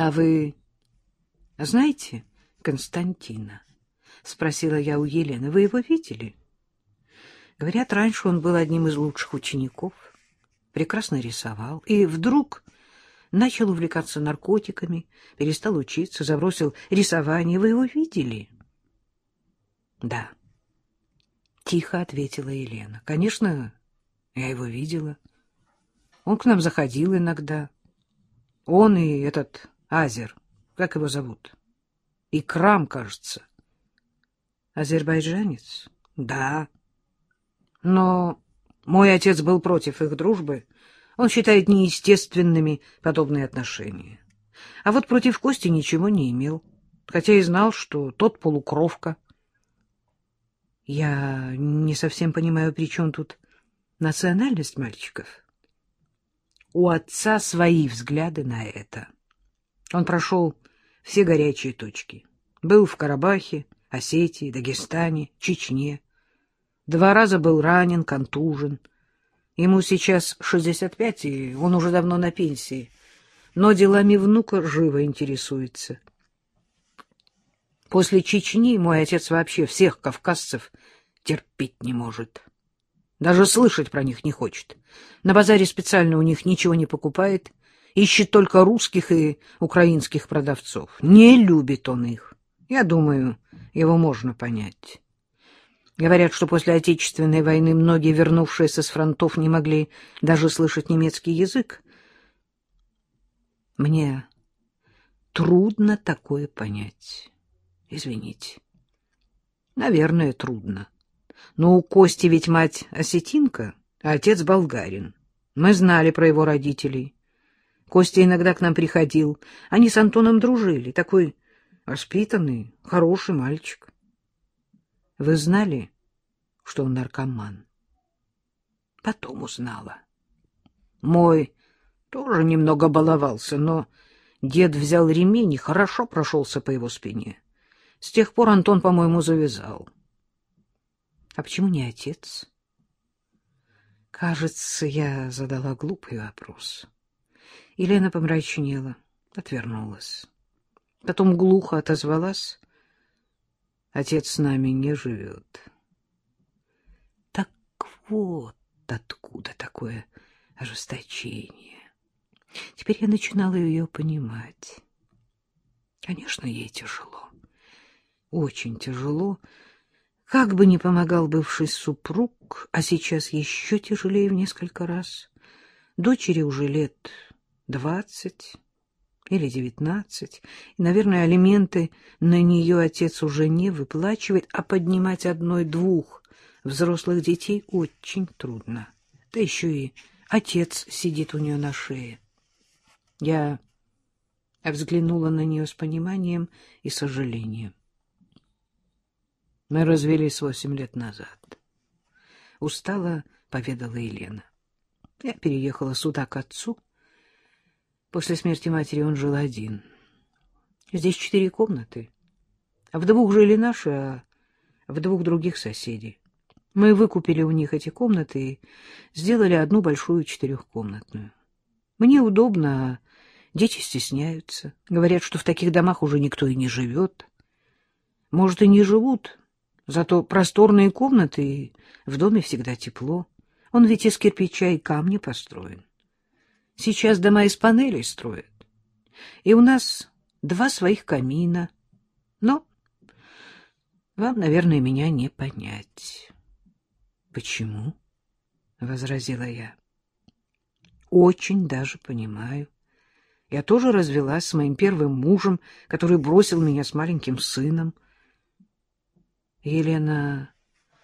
А вы знаете Константина? — спросила я у Елены. — Вы его видели? Говорят, раньше он был одним из лучших учеников, прекрасно рисовал, и вдруг начал увлекаться наркотиками, перестал учиться, забросил рисование. Вы его видели? — Да. Тихо ответила Елена. — Конечно, я его видела. Он к нам заходил иногда. Он и этот Азер, как его зовут? Икрам, кажется. Азербайджанец? Да. Но мой отец был против их дружбы. Он считает неестественными подобные отношения. А вот против Кости ничего не имел, хотя и знал, что тот полукровка. Я не совсем понимаю, при чем тут национальность мальчиков. У отца свои взгляды на это. Он прошел все горячие точки. Был в Карабахе, Осетии, Дагестане, Чечне. Два раза был ранен, контужен. Ему сейчас 65, и он уже давно на пенсии. Но делами внука живо интересуется. После Чечни мой отец вообще всех кавказцев терпеть не может. Даже слышать про них не хочет. На базаре специально у них ничего не покупает, ищет только русских и украинских продавцов. Не любит он их. Я думаю, его можно понять. Говорят, что после Отечественной войны многие, вернувшиеся с фронтов, не могли даже слышать немецкий язык. Мне трудно такое понять. Извините. Наверное, трудно. Но у Кости ведь мать осетинка, а отец болгарин. Мы знали про его родителей. Костя иногда к нам приходил. Они с Антоном дружили. Такой воспитанный, хороший мальчик. Вы знали, что он наркоман? Потом узнала. Мой тоже немного баловался, но дед взял ремень и хорошо прошелся по его спине. С тех пор Антон, по-моему, завязал. А почему не отец? Кажется, я задала глупый вопрос. Елена помрачнела, отвернулась. Потом глухо отозвалась. Отец с нами не живет. Так вот откуда такое ожесточение. Теперь я начинала ее понимать. Конечно, ей тяжело. Очень тяжело. Как бы ни помогал бывший супруг, а сейчас еще тяжелее в несколько раз. Дочери уже лет двадцать или девятнадцать, и, наверное, алименты на нее отец уже не выплачивает, а поднимать одной-двух взрослых детей очень трудно. Да еще и отец сидит у нее на шее. Я взглянула на нее с пониманием и сожалением. Мы развелись восемь лет назад. Устала, поведала Елена. Я переехала сюда к отцу, После смерти матери он жил один. Здесь четыре комнаты. В двух жили наши, а в двух других соседи. Мы выкупили у них эти комнаты и сделали одну большую четырехкомнатную. Мне удобно, а дети стесняются. Говорят, что в таких домах уже никто и не живет. Может, и не живут, зато просторные комнаты, и в доме всегда тепло. Он ведь из кирпича и камня построен. Сейчас дома из панелей строят. И у нас два своих камина. Но вам, наверное, меня не понять. — Почему? — возразила я. — Очень даже понимаю. Я тоже развелась с моим первым мужем, который бросил меня с маленьким сыном. Елена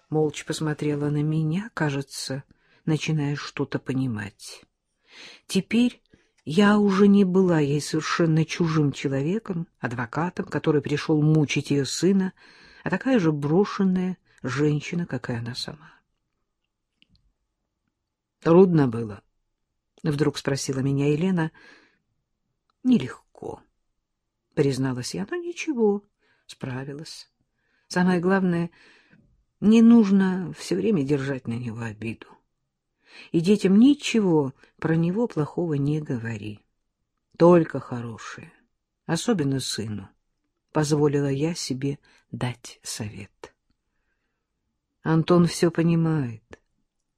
молча посмотрела на меня, кажется, начиная что-то понимать. Теперь я уже не была ей совершенно чужим человеком, адвокатом, который пришел мучить ее сына, а такая же брошенная женщина, как и она сама. Трудно было, — вдруг спросила меня Елена. Нелегко, — призналась я, но ничего, справилась. Самое главное, не нужно все время держать на него обиду и детям ничего про него плохого не говори. Только хорошее. особенно сыну, позволила я себе дать совет. Антон все понимает,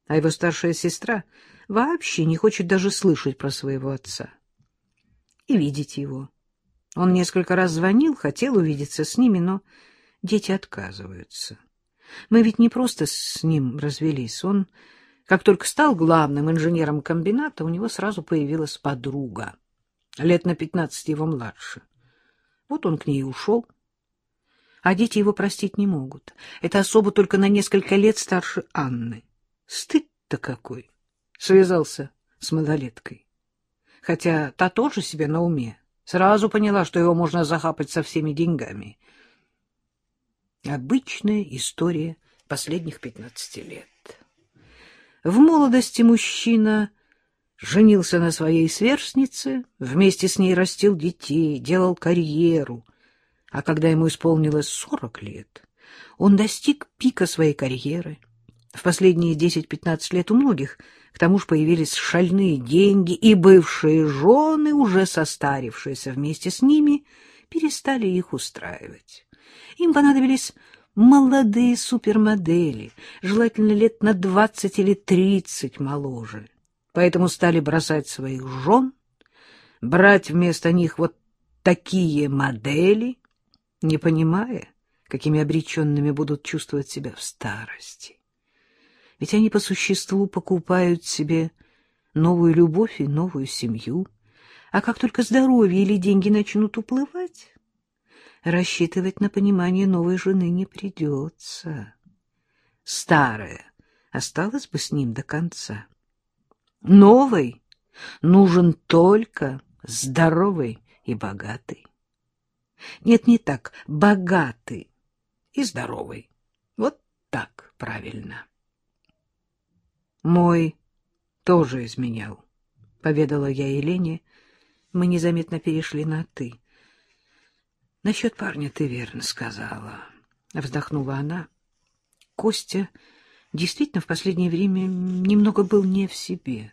а его старшая сестра вообще не хочет даже слышать про своего отца и видеть его. Он несколько раз звонил, хотел увидеться с ними, но дети отказываются. Мы ведь не просто с ним развелись. Он, как только стал главным инженером комбината, у него сразу появилась подруга, лет на пятнадцать его младше. Вот он к ней ушел. А дети его простить не могут. Это особо только на несколько лет старше Анны. Стыд-то какой! Связался с малолеткой. Хотя та тоже себе на уме. Сразу поняла, что его можно захапать со всеми деньгами. Обычная история последних пятнадцати лет. В молодости мужчина женился на своей сверстнице, вместе с ней растил детей, делал карьеру. А когда ему исполнилось сорок лет, он достиг пика своей карьеры. В последние десять-пятнадцать лет у многих – к тому же появились шальные деньги, и бывшие жены, уже состарившиеся вместе с ними, перестали их устраивать. Им понадобились молодые супермодели, желательно лет на двадцать или тридцать моложе. Поэтому стали бросать своих жен, брать вместо них вот такие модели, не понимая, какими обреченными будут чувствовать себя в старости. Ведь они по существу покупают себе новую любовь и новую семью. А как только здоровье или деньги начнут уплывать, рассчитывать на понимание новой жены не придется. Старая осталась бы с ним до конца. Новый нужен только здоровый и богатый. Нет, не так, богатый и здоровый. Вот так правильно. Мой тоже изменял, — поведала я Елене. Мы незаметно перешли на «ты». — Насчет парня ты верно сказала, — вздохнула она. Костя действительно в последнее время немного был не в себе.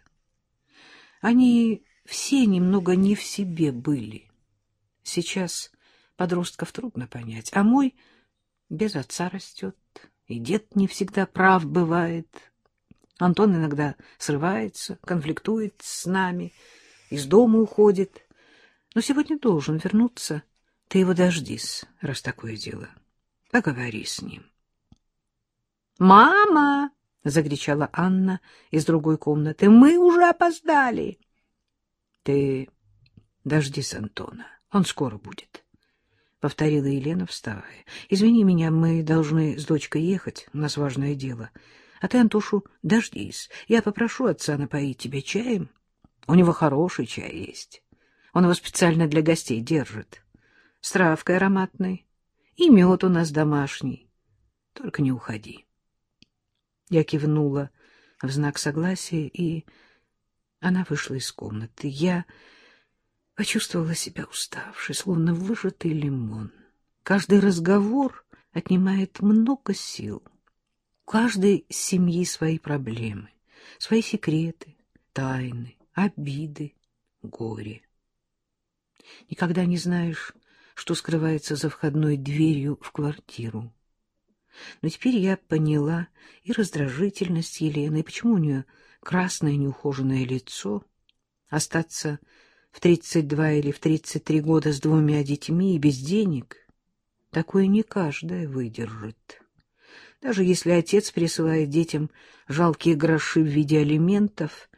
Они все немного не в себе были. Сейчас подростков трудно понять, а мой без отца растет, и дед не всегда прав бывает. Антон иногда срывается, конфликтует с нами, из дома уходит. Но сегодня должен вернуться. Ты его дождись, раз такое дело. Поговори с ним. «Мама!» — закричала Анна из другой комнаты. «Мы уже опоздали!» «Ты дождись Антона, он скоро будет», — повторила Елена, вставая. «Извини меня, мы должны с дочкой ехать, у нас важное дело». А ты, Антошу, дождись. Я попрошу отца напоить тебя чаем. У него хороший чай есть. Он его специально для гостей держит. С травкой ароматной. И мед у нас домашний. Только не уходи. Я кивнула в знак согласия, и она вышла из комнаты. Я почувствовала себя уставшей, словно выжатый лимон. Каждый разговор отнимает много сил. У каждой семьи свои проблемы, свои секреты, тайны, обиды, горе. Никогда не знаешь, что скрывается за входной дверью в квартиру. Но теперь я поняла и раздражительность Елены, и почему у нее красное неухоженное лицо. Остаться в тридцать два или в тридцать три года с двумя детьми и без денег — такое не каждая выдержит даже если отец присылает детям жалкие гроши в виде алиментов,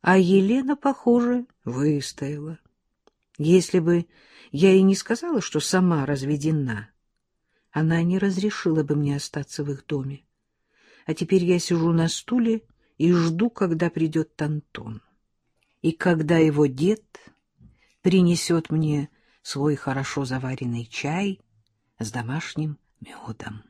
а Елена, похоже, выстояла. Если бы я ей не сказала, что сама разведена, она не разрешила бы мне остаться в их доме. А теперь я сижу на стуле и жду, когда придет Антон. И когда его дед принесет мне свой хорошо заваренный чай с домашним медом.